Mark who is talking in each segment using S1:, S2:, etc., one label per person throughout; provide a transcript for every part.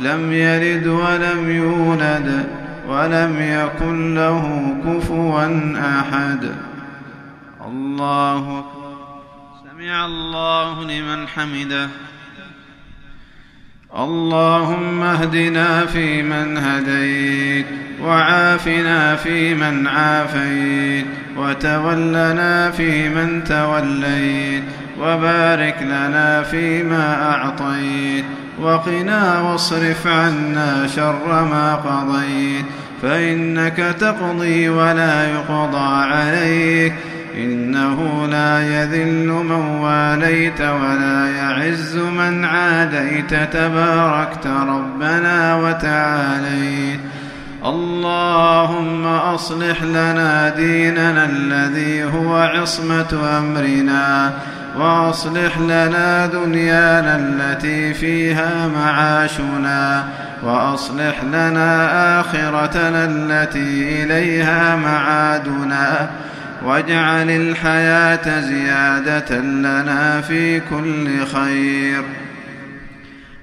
S1: لم يلد ولم يولد ولم يكن له كفوا أحد. الله سمع الله لمن حمده. اللهم اهدنا فيمن هديت وعافنا فيمن عافيت وتولنا فيمن توليت وبارك لنا فيما أعطيت وقنا واصرف عنا شر ما قضيت فإنك تقضي ولا يقضى عليك. إنه لا يذل من واليت ولا يعز من عاديت. تباركت ربنا وتعاليت. اللهم أصلح لنا ديننا الذي هو عصمة أمرنا. وأصلح لنا دنيانا التي فيها معاشنا وأصلح لنا آخرتنا التي إليها معادنا واجعل الحياة زيادة لنا في كل خير.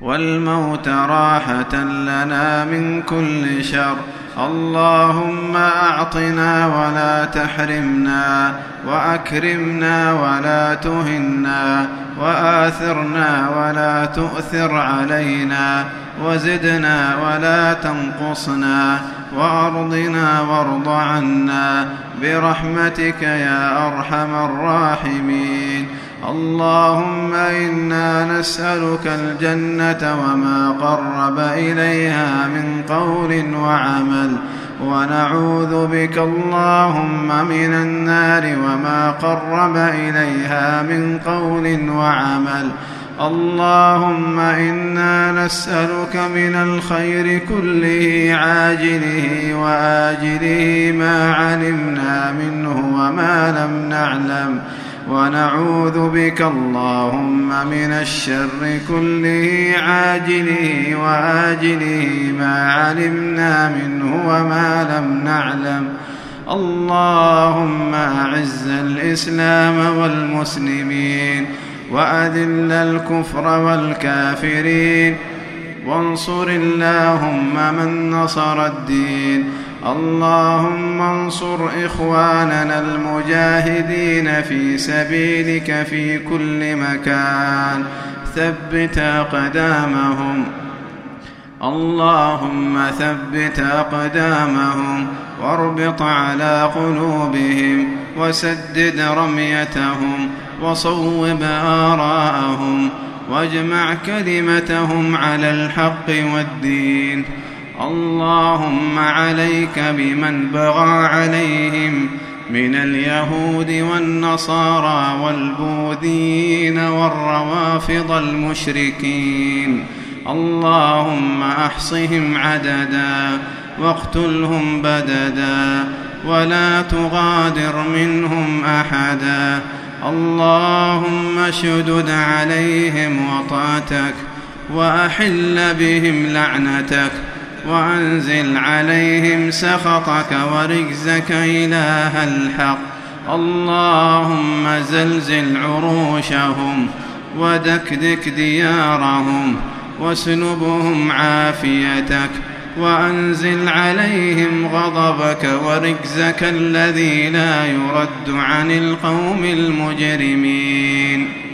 S1: والموت راحة لنا من كل شر اللهم أعطنا ولا تحرمنا وأكرمنا ولا تهنا وآثرنا ولا تؤثر علينا وزدنا ولا تنقصنا وأرضنا وارض عنا برحمتك يا أرحم الراحمين اللهم إنا نسألك الجنة وما قرب إليها من قول وعمل ونعوذ بك اللهم من النار وما قرب إليها من قول وعمل. اللهم إنا نسألك من الخير كله عاجله وآجله ما علمنا منه وما لم نعلم. ونعوذ بك اللهم من الشر كله عاجله وآجله ما علمنا منه وما لم نعلم. اللهم أعز الإسلام والمسلمين وأذل الكفر والكافرين. وانصر اللهم من نصر الدين. اللهم انصر إخواننا المجاهدين في سبيلك في كل مكان. ثبت أقدامهم. اللهم ثبت أقدامهم واربط على قلوبهم وسدد رميتهم وصوب آراءهم واجمع كلمتهم على الحق والدين. اللهم عليك بمن بغى عليهم من اليهود والنصارى والبوذيين والروافض المشركين. اللهم أحصهم عددا واقتلهم بددا ولا تغادر منهم أحدا. اللهم شدد عليهم وطاتك وأحل بهم لعنتك. وأنزل عليهم سخطك ورجزك إله الحق. اللهم زلزل عروشهم ودكدك ديارهم واسلبهم عافيتك. وأنزل عليهم غضبك ورجزك الذي لا يرد عن القوم المجرمين.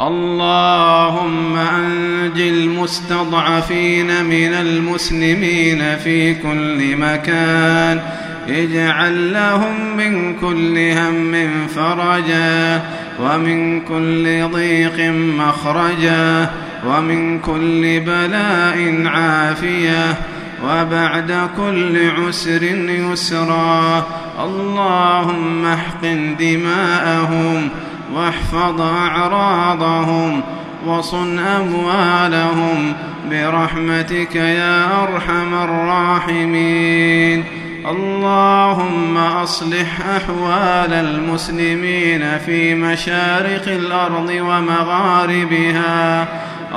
S1: اللهم أنج المستضعفين من المسلمين في كل مكان. اجعل لهم من كل هم فرجا ومن كل ضيق مخرجا ومن كل بلاء عافيه وبعد كل عسر يسرا اللهم احقن دماءهم واحفظ أعراضهم وصن أموالهم برحمتك يا أرحم الراحمين. اللهم أصلح أحوال المسلمين في مشارق الأرض ومغاربها.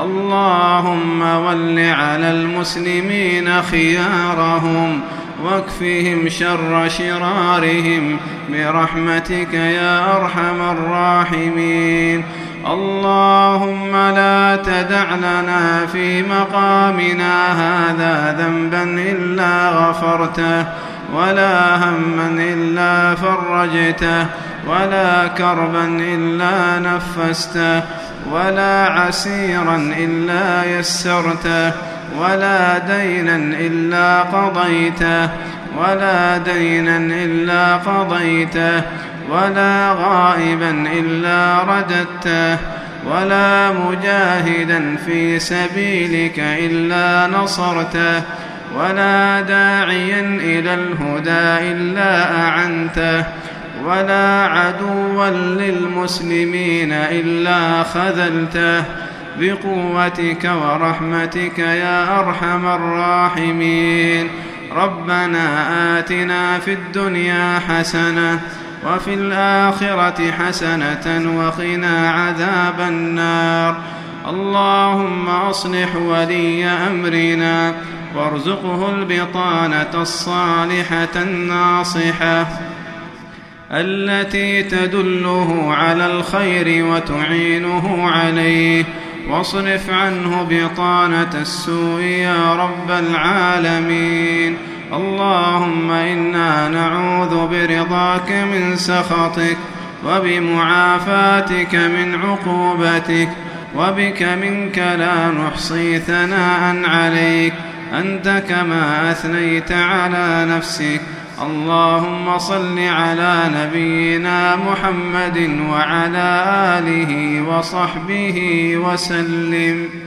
S1: اللهم ول على المسلمين خيارهم واكفهم شر شرارهم برحمتك يا أرحم الراحمين. اللهم لا تدع لنا في مقامنا هذا ذنبا إلا غفرته ولا هما إلا فرجته ولا كربا إلا نفسته ولا عسيرا إلا يسرته. ولا دينا إلا قضيته ولا دينا إلا قضيته ولا غائبا إلا رددته ولا مجاهدا في سبيلك إلا نصرته ولا داعيا إلى الهدى إلا أعنته ولا عدوا للمسلمين إلا خذلته. بقوتك ورحمتك يا أرحم الراحمين. ربنا آتنا في الدنيا حسنة وفي الآخرة حسنة وقنا عذاب النار. اللهم أصلح ولي أمرنا وارزقه البطانة الصالحة الناصحة التي تدله على الخير وتعينه عليه. واصرف عنه بطانة السوء يا رب العالمين. اللهم إنا نعوذ برضاك من سخطك وبمعافاتك من عقوبتك وبك منك لا نحصي ثناء عليك. أنت كما أثنيت على نفسك اللهم صل على نبينا محمد وعلى آله وصحبه وسلم.